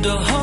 The.